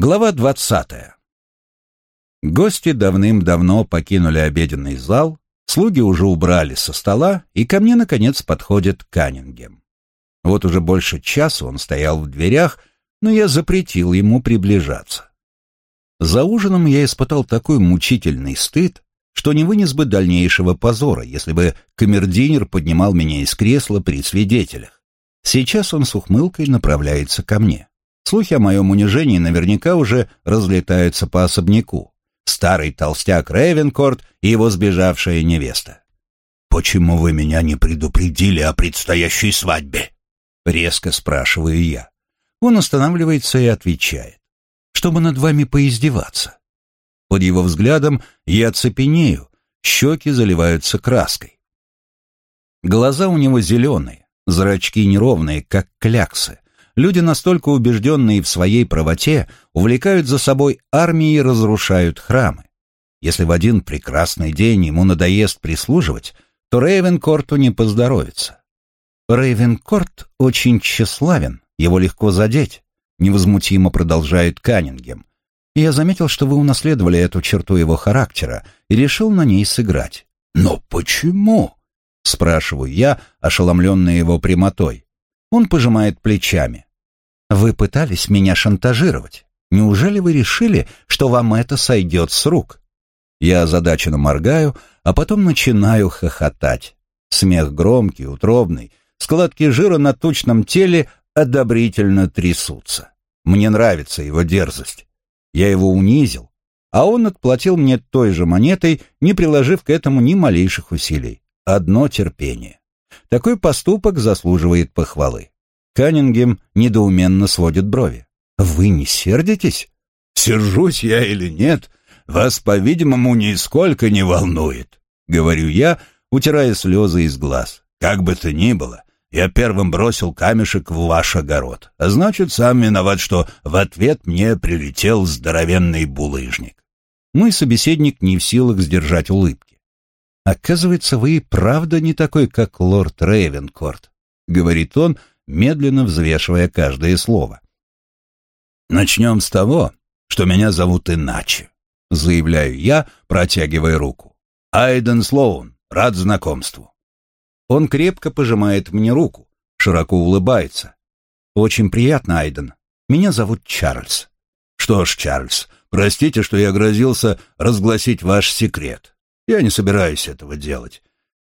Глава двадцатая. Гости давным-давно покинули обеденный зал, слуги уже убрали со стола, и ко мне, наконец, подходит Каннингем. Вот уже больше часа он стоял в дверях, но я запретил ему приближаться. За ужином я испытал такой мучительный стыд, что не вынес бы дальнейшего позора, если бы камердинер поднимал меня из кресла при свидетелях. Сейчас он с ухмылкой направляется ко мне. Слухи о моем унижении наверняка уже разлетаются по особняку. Старый толстяк Рейвенкорт и его сбежавшая невеста. «Почему вы меня не предупредили о предстоящей свадьбе?» Резко спрашиваю я. Он останавливается и отвечает. «Чтобы над вами поиздеваться». Под его взглядом я цепенею, щеки заливаются краской. Глаза у него зеленые, зрачки неровные, как кляксы, Люди, настолько убежденные в своей правоте, увлекают за собой армии и разрушают храмы. Если в один прекрасный день ему надоест прислуживать, то Рейвенкорту не поздоровится. Рейвенкорт очень тщеславен, его легко задеть, невозмутимо продолжает Каннингем. я заметил, что вы унаследовали эту черту его характера и решил на ней сыграть. Но почему? Спрашиваю я, ошеломленный его прямотой. Он пожимает плечами. Вы пытались меня шантажировать. Неужели вы решили, что вам это сойдет с рук? Я озадаченно моргаю, а потом начинаю хохотать. Смех громкий, утробный. Складки жира на тучном теле одобрительно трясутся. Мне нравится его дерзость. Я его унизил, а он отплатил мне той же монетой, не приложив к этому ни малейших усилий. Одно терпение. Такой поступок заслуживает похвалы. Каннингем недоуменно сводит брови. «Вы не сердитесь?» «Сержусь я или нет, вас, по-видимому, нисколько не волнует», — говорю я, утирая слезы из глаз. «Как бы то ни было, я первым бросил камешек в ваш огород, а значит, сам виноват, что в ответ мне прилетел здоровенный булыжник». Мой собеседник не в силах сдержать улыбки. «Оказывается, вы и правда не такой, как лорд Рейвенкорт», — говорит он, медленно взвешивая каждое слово. «Начнем с того, что меня зовут иначе», — заявляю я, протягивая руку. «Айден Слоун, рад знакомству». Он крепко пожимает мне руку, широко улыбается. «Очень приятно, Айден. Меня зовут Чарльз». «Что ж, Чарльз, простите, что я грозился разгласить ваш секрет. Я не собираюсь этого делать.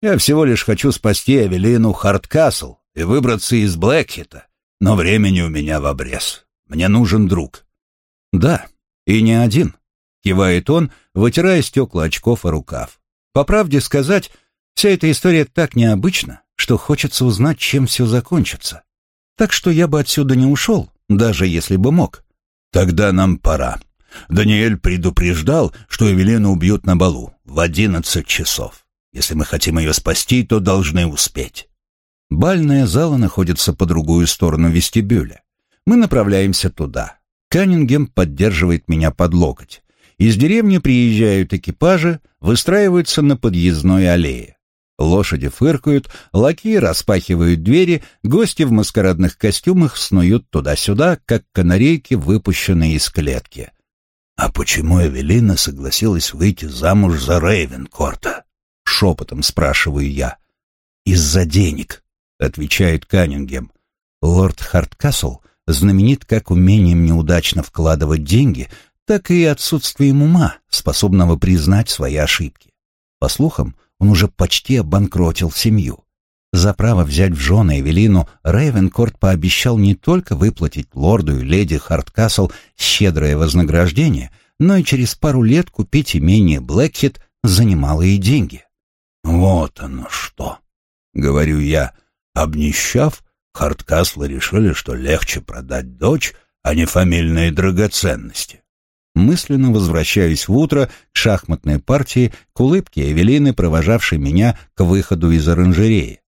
Я всего лишь хочу спасти Эвелину Харткасл и выбраться из Блэкхита, но времени у меня в обрез. Мне нужен друг». «Да, и не один», — кивает он, вытирая стекла очков о рукав. «По правде сказать, вся эта история так необычна, что хочется узнать, чем все закончится. Так что я бы отсюда не ушел, даже если бы мог». «Тогда нам пора. Даниэль предупреждал, что Эвелину убьют на балу в одиннадцать часов. Если мы хотим ее спасти, то должны успеть». Бальная зала находится по другую сторону вестибюля. Мы направляемся туда. Каннингем поддерживает меня под локоть. Из деревни приезжают экипажи, выстраиваются на подъездной аллее. Лошади фыркают, лакеи распахивают двери, гости в маскарадных костюмах снуют туда-сюда, как канарейки, выпущенные из клетки. «А почему Эвелина согласилась выйти замуж за Рейвенкорта?» — шепотом спрашиваю я. «Из-за денег», — отвечает Каннингем. «Лорд Харткасл знаменит как умением неудачно вкладывать деньги, так и отсутствием ума, способного признать свои ошибки. По слухам, он уже почти обанкротил семью. За право взять в жены Эвелину Рейвенкорт пообещал не только выплатить лорду и леди Харткасл щедрое вознаграждение, но и через пару лет купить имение Блэкхит за немалые деньги. «Вот оно что!» — говорю я, Обнищав, Харткаслы решили, что легче продать дочь, а не фамильные драгоценности. Мысленно возвращаюсь в утро к шахматной партии, к улыбке Эвелины, провожавшей меня к выходу из оранжереи.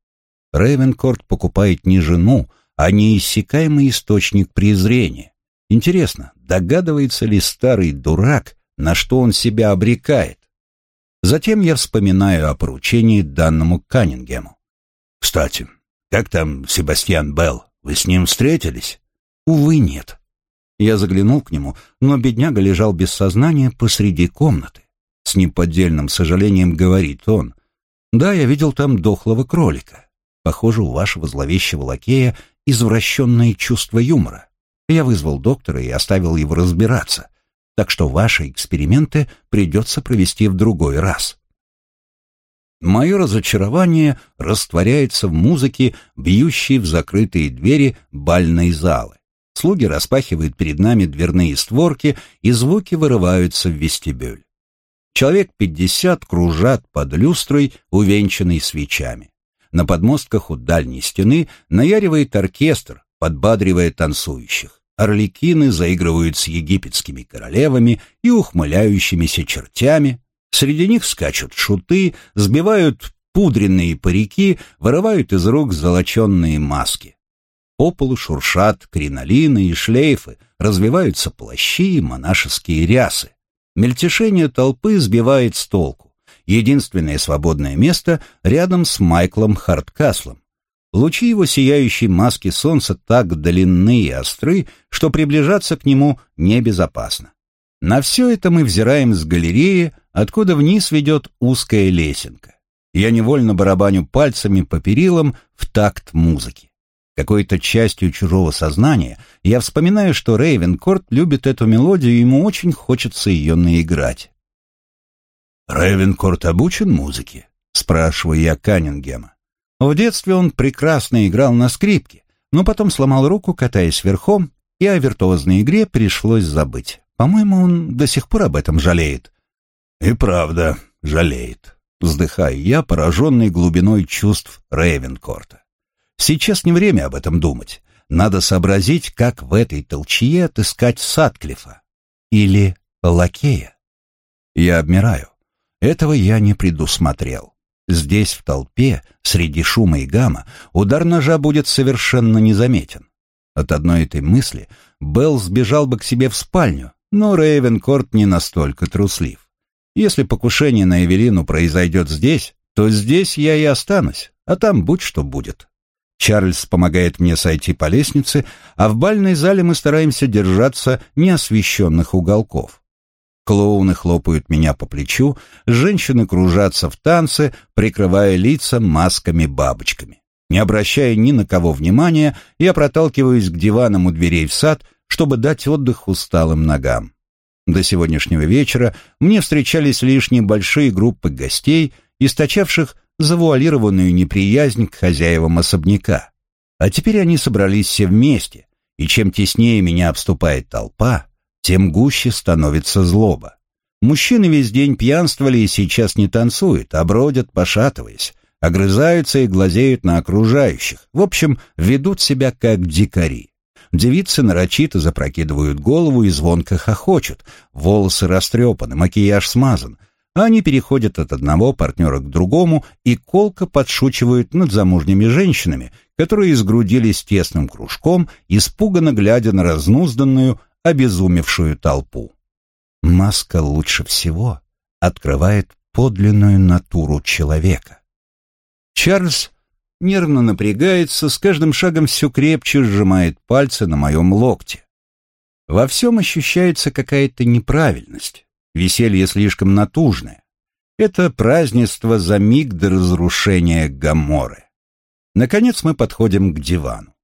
Рейвенкорт покупает не жену, а неиссякаемый источник презрения. Интересно, догадывается ли старый дурак, на что он себя обрекает? Затем я вспоминаю о поручении данному Каннингему. Кстати, как там Себастьян Белл? Вы с ним встретились? Увы, нет. Я заглянул к нему, но бедняга лежал без сознания посреди комнаты. С неподдельным сожалением говорит он. «Да, я видел там дохлого кролика. Похоже, у вашего зловещего лакея извращенное чувство юмора. Я вызвал доктора и оставил его разбираться, так что ваши эксперименты придется провести в другой раз». Мое разочарование растворяется в музыке, бьющей в закрытые двери бальной залы. Слуги распахивают перед нами дверные створки, и звуки вырываются в вестибюль. Человек пятьдесят кружат под люстрой, увенчанной свечами. На подмостках у дальней стены наяривает оркестр, подбадривая танцующих. Орликины заигрывают с египетскими королевами и ухмыляющимися чертями. Среди них скачут шуты, сбивают пудренные парики, вырывают из рук золоченные маски. По полу шуршат кринолины и шлейфы, развиваются плащи и монашеские рясы. Мельтешение толпы сбивает с толку. Единственное свободное место рядом с Майклом Харткаслом. Лучи его сияющей маски солнца так длинны и остры, что приближаться к нему небезопасно. На все это мы взираем с галереи, откуда вниз ведет узкая лесенка. Я невольно барабаню пальцами по перилам в такт музыки. Какой-то частью чужого сознания я вспоминаю, что Рейвенкорт любит эту мелодию, и ему очень хочется ее наиграть. «Рейвенкорт обучен музыке?» — спрашиваю я Каннингема. В детстве он прекрасно играл на скрипке, но потом сломал руку, катаясь верхом, и о виртуозной игре пришлось забыть. По-моему, он до сих пор об этом жалеет. «И правда, жалеет», — вздыхаю я, пораженный глубиной чувств Рейвенкорта. Сейчас не время об этом думать. Надо сообразить, как в этой толчье отыскать Сатклифа. Или Лакея. Я обмираю. Этого я не предусмотрел. Здесь, в толпе, среди шума и гамма, удар ножа будет совершенно незаметен. От одной этой мысли Белл сбежал бы к себе в спальню, но Рейвенкорт не настолько труслив. Если покушение на Эвелину произойдет здесь, то здесь я и останусь, а там будь что будет. Чарльз помогает мне сойти по лестнице, а в бальной зале мы стараемся держаться неосвещенных уголков. Клоуны хлопают меня по плечу, женщины кружатся в танце, прикрывая лица масками-бабочками. Не обращая ни на кого внимания, я проталкиваюсь к диванам у дверей в сад, чтобы дать отдых усталым ногам. До сегодняшнего вечера мне встречались лишь небольшие группы гостей, источавших завуалированную неприязнь к хозяевам особняка. А теперь они собрались все вместе, и чем теснее меня обступает толпа, тем гуще становится злоба. Мужчины весь день пьянствовали и сейчас не танцуют, а бродят, пошатываясь, огрызаются и глазеют на окружающих, в общем, ведут себя как дикари. Девицы нарочито запрокидывают голову и звонко хохочут, волосы растрепаны, макияж смазан, они переходят от одного партнера к другому и колко подшучивают над замужними женщинами, которые сгрудились тесным кружком, испуганно глядя на разнузданную, обезумевшую толпу. Маска лучше всего открывает подлинную натуру человека. Чарльз нервно напрягается, с каждым шагом все крепче сжимает пальцы на моем локте. Во всем ощущается какая-то неправильность. Веселье слишком натужное. Это празднество за миг до разрушения Гаморы. Наконец мы подходим к дивану.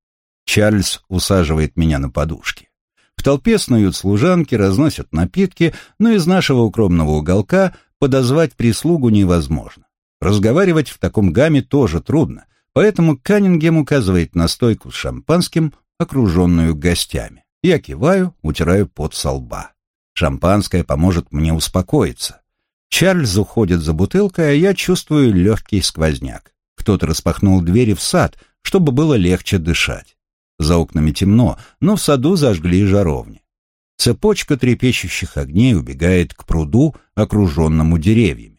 Чарльз усаживает меня на подушке. В толпе снуют служанки, разносят напитки, но из нашего укромного уголка подозвать прислугу невозможно. Разговаривать в таком гамме тоже трудно, поэтому Каннингем указывает на стойку с шампанским, окруженную гостями. Я киваю, утираю пот со лба. Шампанское поможет мне успокоиться. Чарльз уходит за бутылкой, а я чувствую легкий сквозняк. Кто-то распахнул двери в сад, чтобы было легче дышать. За окнами темно, но в саду зажгли жаровни. Цепочка трепещущих огней убегает к пруду, окруженному деревьями.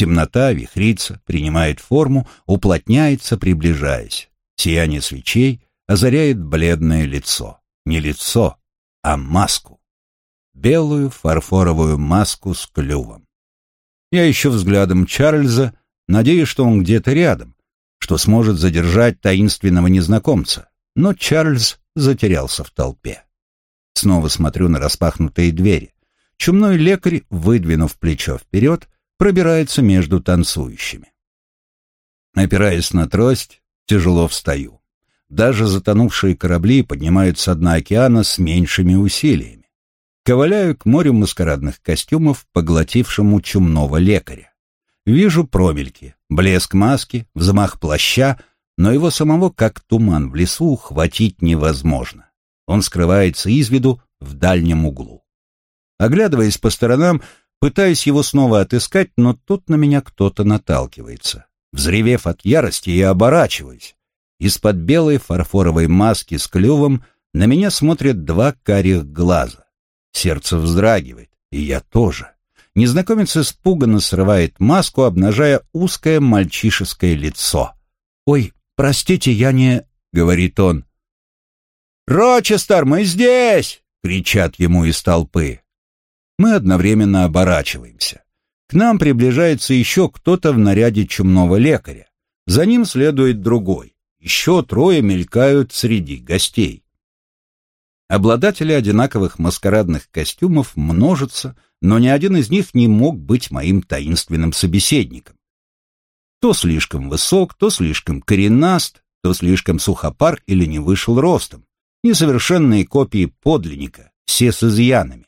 Темнота вихрится, принимает форму, уплотняется, приближаясь. Сияние свечей озаряет бледное лицо. Не лицо, а маску белую фарфоровую маску с клювом. Я ищу взглядом Чарльза, надеясь, что он где-то рядом, что сможет задержать таинственного незнакомца, но Чарльз затерялся в толпе. Снова смотрю на распахнутые двери. Чумной лекарь, выдвинув плечо вперед, пробирается между танцующими. Опираясь на трость, тяжело встаю. Даже затонувшие корабли поднимают с дна океана с меньшими усилиями. Ковыляю к морю маскарадных костюмов, поглотившему чумного лекаря. Вижу промельки, блеск маски, взмах плаща, но его самого, как туман в лесу, ухватить невозможно. Он скрывается из виду в дальнем углу. Оглядываясь по сторонам, пытаюсь его снова отыскать, но тут на меня кто-то наталкивается. Взревев от ярости, я оборачиваюсь. Из-под белой фарфоровой маски с клювом на меня смотрят два карих глаза. Сердце вздрагивает, и я тоже. Незнакомец испуганно срывает маску, обнажая узкое мальчишеское лицо. «Ой, простите, я не...» — говорит он. «Рочестер, мы здесь!» — кричат ему из толпы. Мы одновременно оборачиваемся. К нам приближается еще кто-то в наряде чумного лекаря. За ним следует другой. Еще трое мелькают среди гостей. Обладатели одинаковых маскарадных костюмов множатся, но ни один из них не мог быть моим таинственным собеседником. То слишком высок, то слишком коренаст, то слишком сухопар или не вышел ростом. Несовершенные копии подлинника, все с изъянами.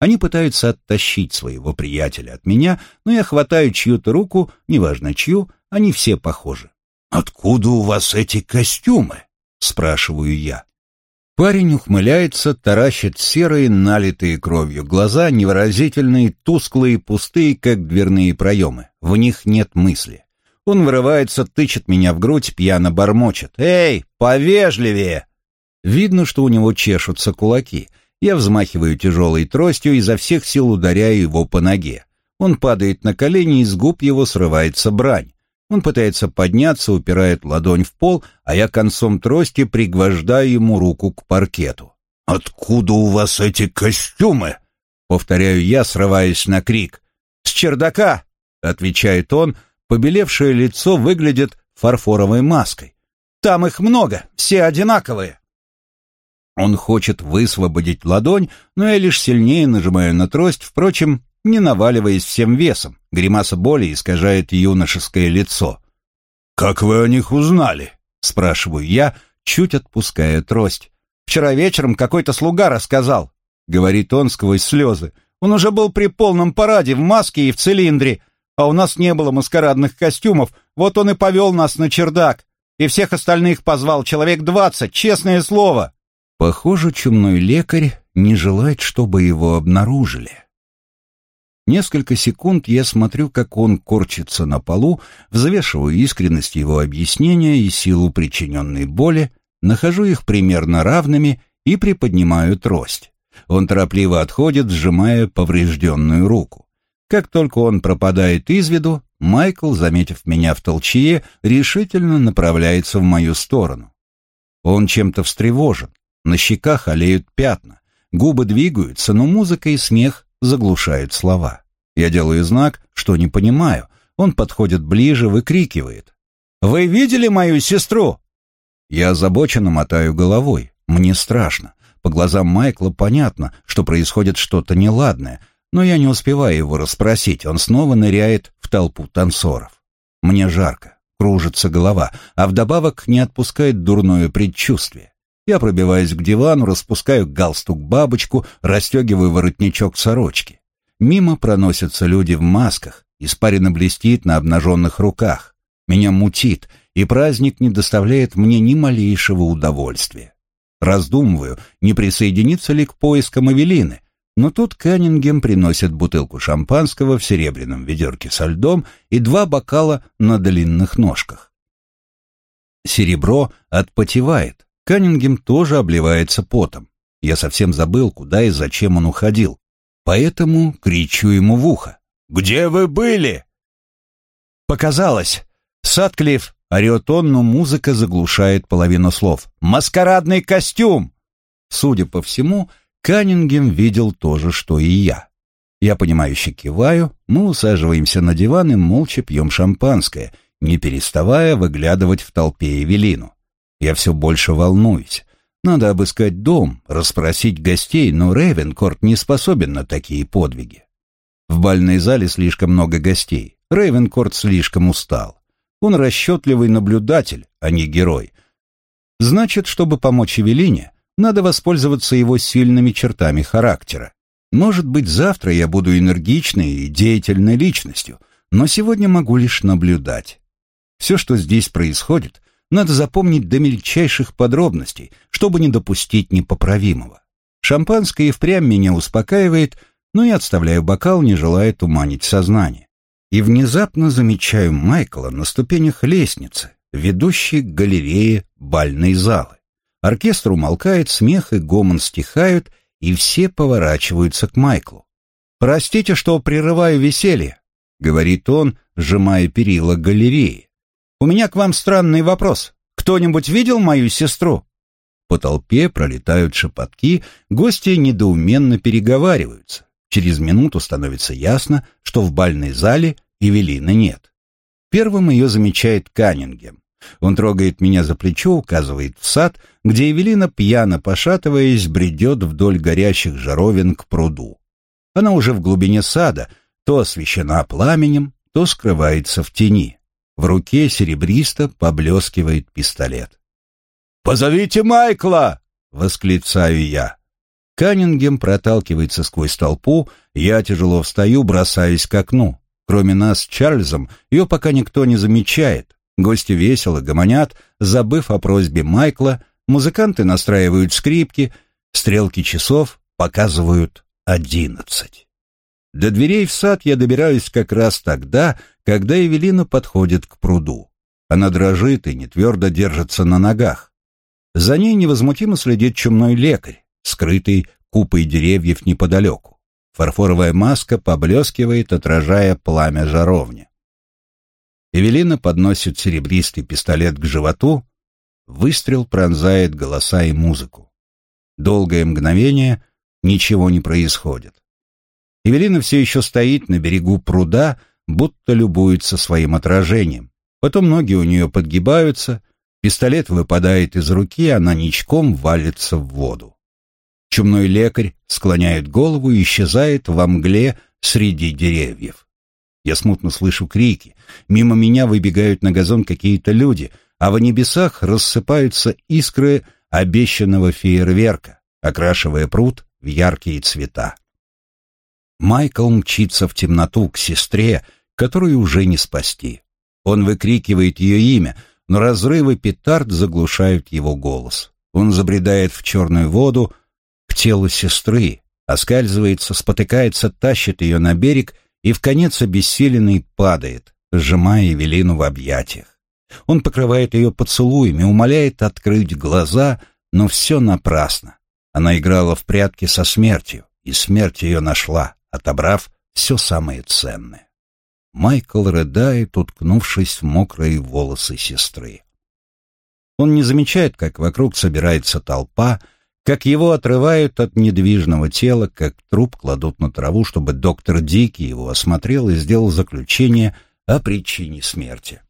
Они пытаются оттащить своего приятеля от меня, но я хватаю чью-то руку, неважно чью, они все похожи. «Откуда у вас эти костюмы?» — спрашиваю я. Парень ухмыляется, таращит серые, налитые кровью глаза, невыразительные, тусклые, пустые, как дверные проемы. В них нет мысли. Он вырывается, тычет меня в грудь, пьяно бормочет. «Эй, повежливее!» Видно, что у него чешутся кулаки. Я взмахиваю тяжелой тростью и изо всех сил ударяю его по ноге. Он падает на колени, и с губ его срывается брань. Он пытается подняться, упирает ладонь в пол, а я концом трости пригвождаю ему руку к паркету. «Откуда у вас эти костюмы?» Повторяю я, срываясь на крик. «С чердака!» — отвечает он. Побелевшее лицо выглядит фарфоровой маской. «Там их много, все одинаковые!» Он хочет высвободить ладонь, но я лишь сильнее нажимаю на трость, впрочем, не наваливаясь всем весом. Гримаса боли искажает юношеское лицо. «Как вы о них узнали?» — спрашиваю я, чуть отпуская трость. «Вчера вечером какой-то слуга рассказал», — говорит он сквозь слезы. «Он уже был при полном параде в маске и в цилиндре, а у нас не было маскарадных костюмов, вот он и повел нас на чердак. И всех остальных позвал, человек двадцать, честное слово». Похоже, чумной лекарь не желает, чтобы его обнаружили. Несколько секунд я смотрю, как он корчится на полу, взвешиваю искренность его объяснения и силу причиненной боли, нахожу их примерно равными и приподнимаю трость. Он торопливо отходит, сжимая поврежденную руку. Как только он пропадает из виду, Майкл, заметив меня в толчье, решительно направляется в мою сторону. Он чем-то встревожен, на щеках олеют пятна, губы двигаются, но музыка и смех заглушает слова. Я делаю знак, что не понимаю. Он подходит ближе, выкрикивает. «Вы видели мою сестру?» Я озабоченно мотаю головой. Мне страшно. По глазам Майкла понятно, что происходит что-то неладное, но я не успеваю его расспросить. Он снова ныряет в толпу танцоров. Мне жарко, кружится голова, а вдобавок не отпускает дурное предчувствие. Я пробиваюсь к дивану, распускаю галстук-бабочку, расстегиваю воротничок сорочки. Мимо проносятся люди в масках, испарина блестит на обнаженных руках. Меня мутит, и праздник не доставляет мне ни малейшего удовольствия. Раздумываю, не присоединиться ли к поискам Авелины, но тут Каннингем приносит бутылку шампанского в серебряном ведерке со льдом и два бокала на длинных ножках. Серебро отпотевает, Каннингем тоже обливается потом. Я совсем забыл, куда и зачем он уходил. Поэтому кричу ему в ухо. «Где вы были?» «Показалось. Садклифф!» — орет он, но музыка заглушает половину слов. «Маскарадный костюм!» Судя по всему, Каннингем видел то же, что и я. Я понимающе киваю, мы усаживаемся на диван и молча пьем шампанское, не переставая выглядывать в толпе Эвелину. Я все больше волнуюсь. Надо обыскать дом, расспросить гостей, но Рейвенкорт не способен на такие подвиги. В бальной зале слишком много гостей. Рейвенкорт слишком устал. Он расчетливый наблюдатель, а не герой. Значит, чтобы помочь Эвелине, надо воспользоваться его сильными чертами характера. Может быть, завтра я буду энергичной и деятельной личностью, но сегодня могу лишь наблюдать. Все, что здесь происходит, надо запомнить до мельчайших подробностей, чтобы не допустить непоправимого. Шампанское и впрямь меня успокаивает, но я отставляю бокал, не желая туманить сознание. И внезапно замечаю Майкла на ступенях лестницы, ведущей к галерее бальной залы. Оркестр умолкает, смех и гомон стихают, и все поворачиваются к Майклу. «Простите, что прерываю веселье», — говорит он, сжимая перила галереи. «У меня к вам странный вопрос. Кто-нибудь видел мою сестру?» По толпе пролетают шепотки, гости недоуменно переговариваются. Через минуту становится ясно, что в бальной зале Эвелины нет. Первым ее замечает Каннингем. Он трогает меня за плечо, указывает в сад, где Эвелина, пьяно пошатываясь, бредет вдоль горящих жаровин к пруду. Она уже в глубине сада, то освещена пламенем, то скрывается в тени. В руке серебристо поблескивает пистолет. «Позовите Майкла!» — восклицаю я. Каннингем проталкивается сквозь толпу, я тяжело встаю, бросаюсь к окну. Кроме нас с Чарльзом, ее пока никто не замечает. Гости весело гомонят, забыв о просьбе Майкла, музыканты настраивают скрипки, стрелки часов показывают одиннадцать. До дверей в сад я добираюсь как раз тогда, когда Эвелина подходит к пруду. Она дрожит и не твердо держится на ногах. За ней невозмутимо следит чумной лекарь, скрытый купой деревьев неподалеку. Фарфоровая маска поблескивает, отражая пламя жаровни. Эвелина подносит серебристый пистолет к животу, выстрел пронзает голоса и музыку. Долгое мгновение ничего не происходит. Эвелина все еще стоит на берегу пруда, будто любуется своим отражением. Потом ноги у нее подгибаются, пистолет выпадает из руки, она ничком валится в воду. Чумной лекарь склоняет голову и исчезает во мгле среди деревьев. Я смутно слышу крики. Мимо меня выбегают на газон какие-то люди, а в небесах рассыпаются искры обещанного фейерверка, окрашивая пруд в яркие цвета. Майкл мчится в темноту к сестре, которую уже не спасти. Он выкрикивает ее имя, но разрывы петард заглушают его голос. Он забредает в черную воду, к телу сестры, оскальзывается, спотыкается, тащит ее на берег — и в конец обессиленный падает, сжимая Евелину в объятиях. Он покрывает ее поцелуями, умоляет открыть глаза, но все напрасно. Она играла в прятки со смертью, и смерть ее нашла, отобрав все самое ценное. Майкл рыдает, уткнувшись в мокрые волосы сестры. Он не замечает, как вокруг собирается толпа, как его отрывают от недвижного тела, как труп кладут на траву, чтобы доктор Дики его осмотрел и сделал заключение о причине смерти.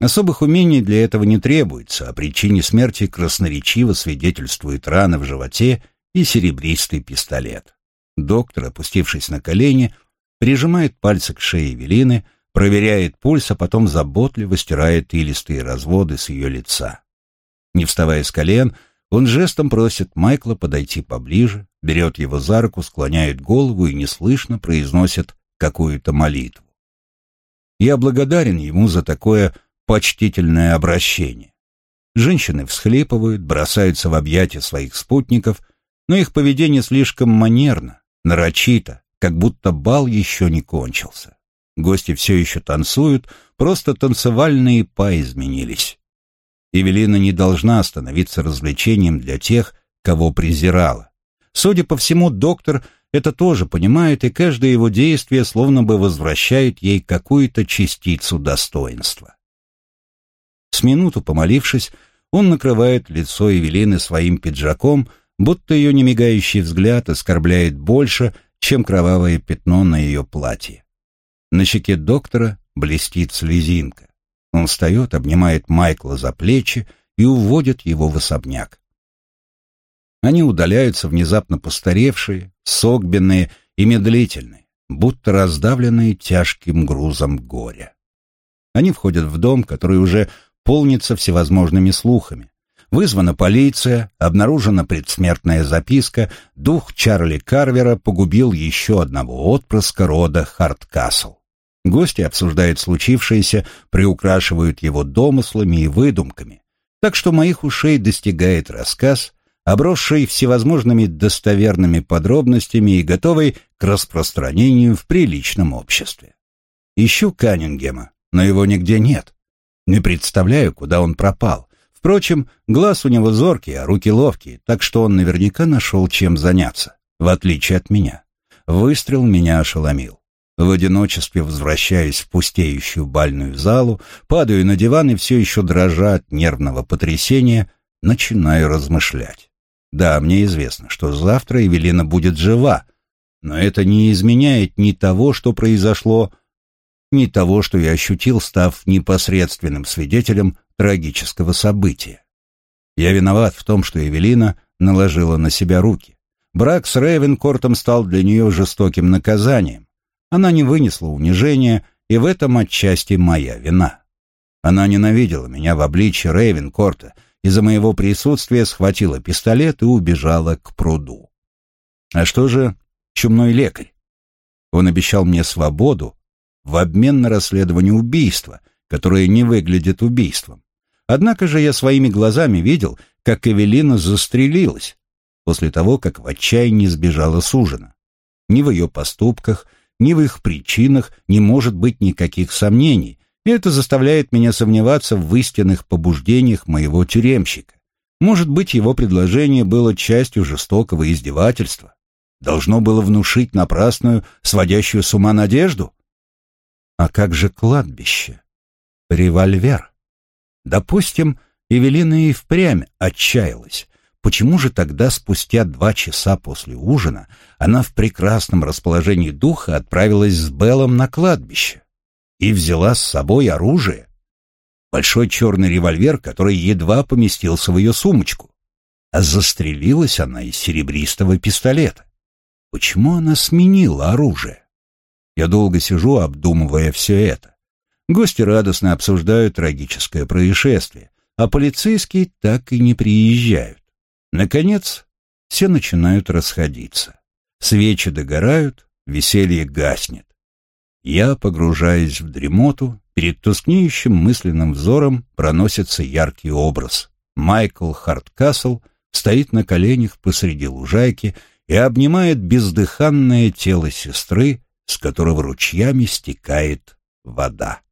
Особых умений для этого не требуется, о причине смерти красноречиво свидетельствует рана в животе и серебристый пистолет. Доктор, опустившись на колени, прижимает пальцы к шее Велины, проверяет пульс, а потом заботливо стирает илистые разводы с ее лица. Не вставая с колен, он жестом просит Майкла подойти поближе, берет его за руку, склоняет голову и неслышно произносит какую-то молитву. Я благодарен ему за такое почтительное обращение. Женщины всхлипывают, бросаются в объятия своих спутников, но их поведение слишком манерно, нарочито, как будто бал еще не кончился. Гости все еще танцуют, просто танцевальные па изменились. Эвелина не должна становиться развлечением для тех, кого презирала. Судя по всему, доктор это тоже понимает, и каждое его действие словно бы возвращает ей какую-то частицу достоинства. С минуту помолившись, он накрывает лицо Эвелины своим пиджаком, будто ее немигающий взгляд оскорбляет больше, чем кровавое пятно на ее платье. На щеке доктора блестит слезинка. Он встает, обнимает Майкла за плечи и уводит его в особняк. Они удаляются внезапно постаревшие, согбенные и медлительные, будто раздавленные тяжким грузом горя. Они входят в дом, который уже полнится всевозможными слухами. Вызвана полиция, обнаружена предсмертная записка, дух Чарли Карвера погубил еще одного отпрыска рода Харткасл. Гости обсуждают случившееся, приукрашивают его домыслами и выдумками, так что моих ушей достигает рассказ, обросший всевозможными достоверными подробностями и готовый к распространению в приличном обществе. Ищу Каннингема, но его нигде нет. Не представляю, куда он пропал. Впрочем, глаз у него зоркий, а руки ловкие, так что он наверняка нашел чем заняться, в отличие от меня. Выстрел меня ошеломил. В одиночестве возвращаюсь в пустеющую бальную залу, падаю на диван и все еще дрожа от нервного потрясения, начинаю размышлять. Да, мне известно, что завтра Эвелина будет жива, но это не изменяет ни того, что произошло, ни того, что я ощутил, став непосредственным свидетелем трагического события. Я виноват в том, что Эвелина наложила на себя руки. Брак с Рейвенкортом стал для нее жестоким наказанием. Она не вынесла унижения, и в этом отчасти моя вина. Она ненавидела меня в обличье Рейвенкорта, из-за моего присутствия схватила пистолет и убежала к пруду. А что же чумной лекарь? Он обещал мне свободу в обмен на расследование убийства, которое не выглядит убийством. Однако же я своими глазами видел, как Эвелина застрелилась после того, как в отчаянии сбежала с ужина. Ни в ее поступках, ни в их причинах не может быть никаких сомнений, и это заставляет меня сомневаться в истинных побуждениях моего тюремщика. Может быть, его предложение было частью жестокого издевательства? Должно было внушить напрасную, сводящую с ума надежду? А как же кладбище? Револьвер. Допустим, Эвелина и впрямь отчаялась. Почему же тогда спустя два часа после ужина она в прекрасном расположении духа отправилась с Беллом на кладбище и взяла с собой оружие? Большой черный револьвер, который едва поместился в ее сумочку. А застрелилась она из серебристого пистолета. Почему она сменила оружие? Я долго сижу, обдумывая все это. Гости радостно обсуждают трагическое происшествие, а полицейские так и не приезжают. Наконец, все начинают расходиться. Свечи догорают, веселье гаснет. Я погружаюсь в дремоту, перед тускнеющим мысленным взором проносится яркий образ. Майкл Харткасл стоит на коленях посреди лужайки и обнимает бездыханное тело сестры, с которого ручьями стекает вода.